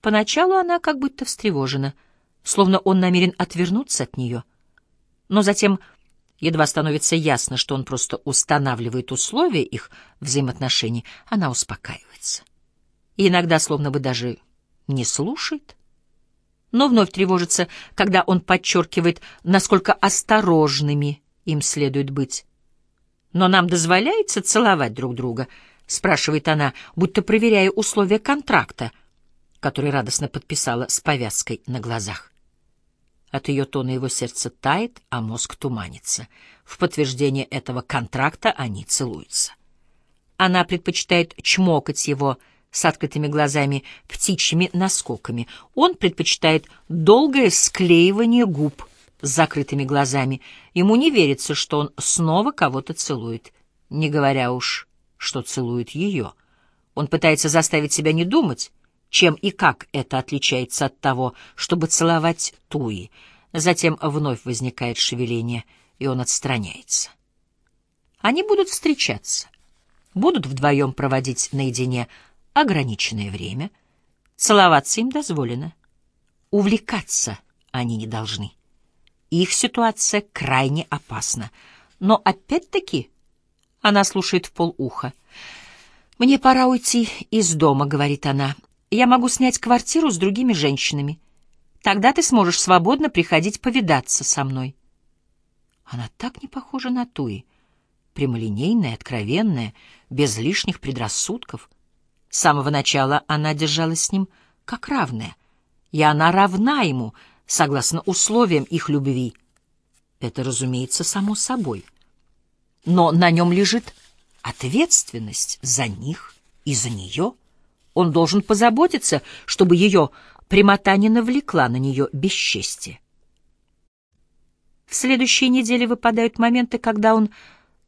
Поначалу она как будто встревожена, словно он намерен отвернуться от нее. Но затем едва становится ясно, что он просто устанавливает условия их взаимоотношений, она успокаивается. И иногда словно бы даже не слушает. Но вновь тревожится, когда он подчеркивает, насколько осторожными им следует быть. «Но нам дозволяется целовать друг друга?» — спрашивает она, будто проверяя условия контракта, который радостно подписала с повязкой на глазах. От ее тона его сердце тает, а мозг туманится. В подтверждение этого контракта они целуются. Она предпочитает чмокать его с открытыми глазами птичьими наскоками. Он предпочитает долгое склеивание губ с закрытыми глазами. Ему не верится, что он снова кого-то целует, не говоря уж, что целует ее. Он пытается заставить себя не думать, чем и как это отличается от того, чтобы целовать Туи. Затем вновь возникает шевеление, и он отстраняется. Они будут встречаться, будут вдвоем проводить наедине ограниченное время. Целоваться им дозволено. Увлекаться они не должны. Их ситуация крайне опасна. Но опять-таки она слушает в полуха. «Мне пора уйти из дома», — говорит она. «Я могу снять квартиру с другими женщинами. Тогда ты сможешь свободно приходить повидаться со мной». Она так не похожа на Туи. Прямолинейная, откровенная, без лишних предрассудков. С самого начала она держалась с ним как равная, и она равна ему — согласно условиям их любви. Это, разумеется, само собой. Но на нем лежит ответственность за них и за нее. Он должен позаботиться, чтобы ее прямота не навлекла на нее бесчестие. В следующей неделе выпадают моменты, когда он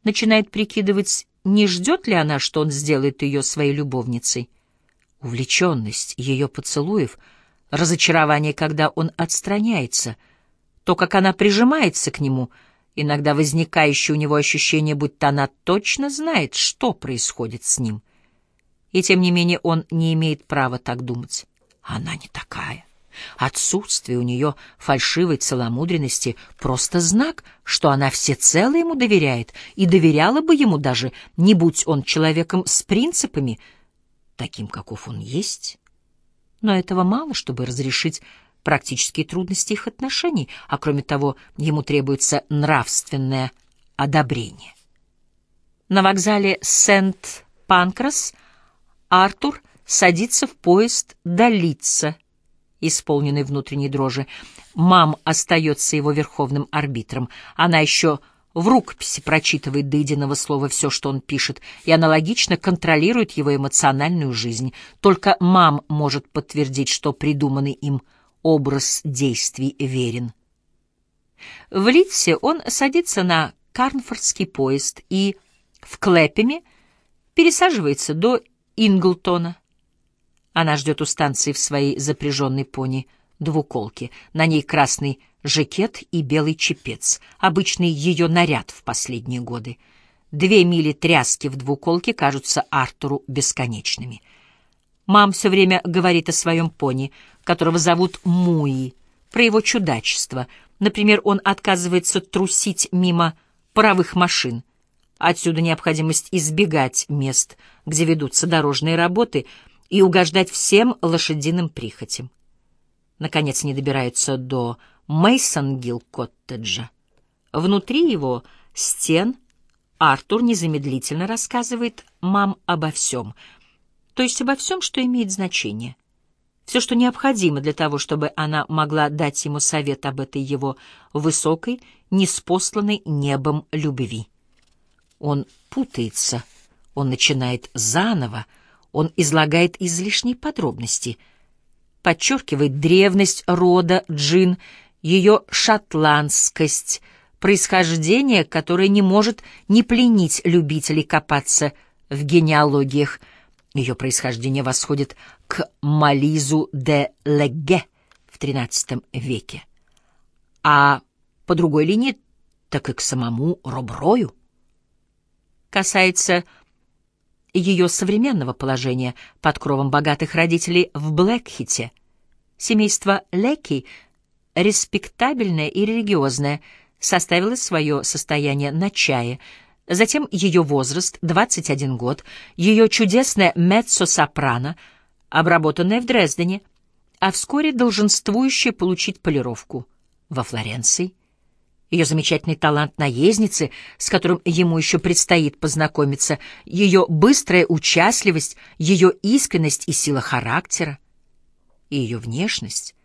начинает прикидывать, не ждет ли она, что он сделает ее своей любовницей. Увлеченность ее поцелуев — разочарование, когда он отстраняется, то, как она прижимается к нему, иногда возникающее у него ощущение, будто она точно знает, что происходит с ним. И тем не менее он не имеет права так думать. Она не такая. Отсутствие у нее фальшивой целомудренности — просто знак, что она всецело ему доверяет, и доверяла бы ему даже, не будь он человеком с принципами, таким, каков он есть но этого мало, чтобы разрешить практические трудности их отношений, а кроме того, ему требуется нравственное одобрение. На вокзале Сент-Панкрас Артур садится в поезд до Литца, исполненный внутренней дрожи. Мам остается его верховным арбитром. Она еще в рукописи прочитывает до единого слова все, что он пишет, и аналогично контролирует его эмоциональную жизнь. Только мам может подтвердить, что придуманный им образ действий верен. В Литсе он садится на Карнфордский поезд и в Клэпеме пересаживается до Инглтона. Она ждет у станции в своей запряженной пони двуколке. На ней красный жакет и белый чепец, обычный ее наряд в последние годы. Две мили тряски в двуколке кажутся Артуру бесконечными. Мам все время говорит о своем пони, которого зовут Муи, про его чудачество. Например, он отказывается трусить мимо паровых машин. Отсюда необходимость избегать мест, где ведутся дорожные работы, и угождать всем лошадиным прихотям. Наконец не добираются до Мейсонгилл-коттеджа. Внутри его стен Артур незамедлительно рассказывает мам обо всем, то есть обо всем, что имеет значение. Все, что необходимо для того, чтобы она могла дать ему совет об этой его высокой, неспосланной небом любви. Он путается, он начинает заново, он излагает излишние подробности, подчеркивает древность рода Джин ее шотландскость, происхождение, которое не может не пленить любителей копаться в генеалогиях. Ее происхождение восходит к Мализу де Легге в XIII веке. А по другой линии так и к самому Роброю. Касается ее современного положения под кровом богатых родителей в Блэкхите — Семейство Леки, респектабельное и религиозное, составило свое состояние на чае, затем ее возраст — 21 год, ее чудесная меццо-сопрано, обработанная в Дрездене, а вскоре долженствующая получить полировку во Флоренции — ее замечательный талант наездницы, с которым ему еще предстоит познакомиться, ее быстрая участливость, ее искренность и сила характера, и ее внешность,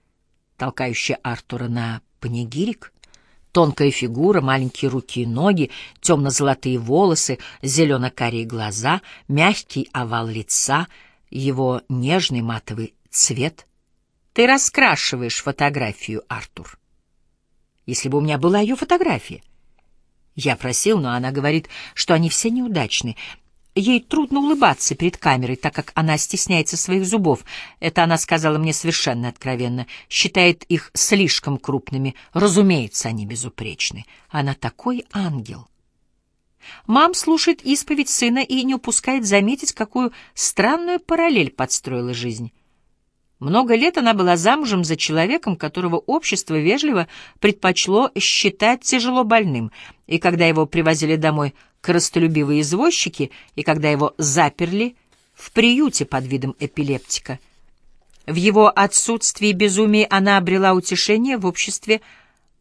толкающая Артура на панигирик, тонкая фигура, маленькие руки и ноги, темно-золотые волосы, зелено-карие глаза, мягкий овал лица, его нежный матовый цвет. Ты раскрашиваешь фотографию, Артур если бы у меня была ее фотография. Я просил, но она говорит, что они все неудачны. Ей трудно улыбаться перед камерой, так как она стесняется своих зубов. Это она сказала мне совершенно откровенно. Считает их слишком крупными. Разумеется, они безупречны. Она такой ангел. Мам слушает исповедь сына и не упускает заметить, какую странную параллель подстроила жизнь. Много лет она была замужем за человеком, которого общество вежливо предпочло считать тяжело больным, и когда его привозили домой коростолюбивые извозчики, и когда его заперли в приюте под видом эпилептика. В его отсутствии безумия она обрела утешение в обществе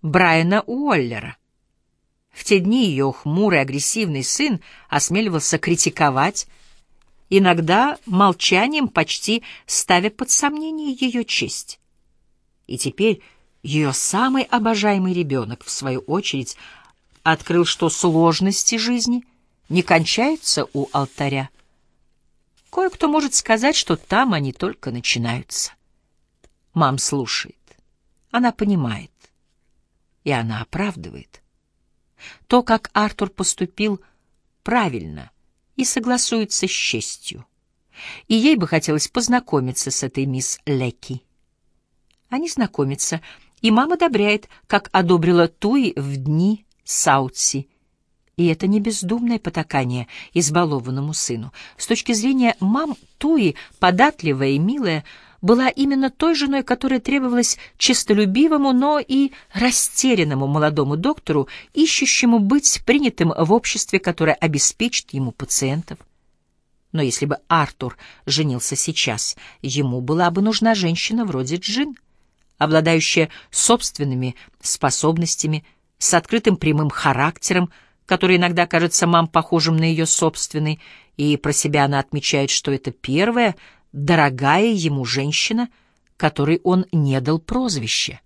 Брайана Уоллера. В те дни ее хмурый, агрессивный сын осмеливался критиковать иногда молчанием почти ставя под сомнение ее честь. И теперь ее самый обожаемый ребенок, в свою очередь, открыл, что сложности жизни не кончаются у алтаря. Кое-кто может сказать, что там они только начинаются. Мам слушает, она понимает, и она оправдывает. То, как Артур поступил, правильно — и согласуется с честью. И ей бы хотелось познакомиться с этой мисс Лекки. Они знакомятся, и мама одобряет, как одобрила Туи в дни Саутси. И это не бездумное потакание избалованному сыну. С точки зрения мам, Туи, податливая и милая, была именно той женой, которая требовалась честолюбивому, но и растерянному молодому доктору, ищущему быть принятым в обществе, которое обеспечит ему пациентов. Но если бы Артур женился сейчас, ему была бы нужна женщина вроде Джин, обладающая собственными способностями, с открытым прямым характером, который иногда кажется мам похожим на ее собственный, и про себя она отмечает, что это первое — дорогая ему женщина, которой он не дал прозвище.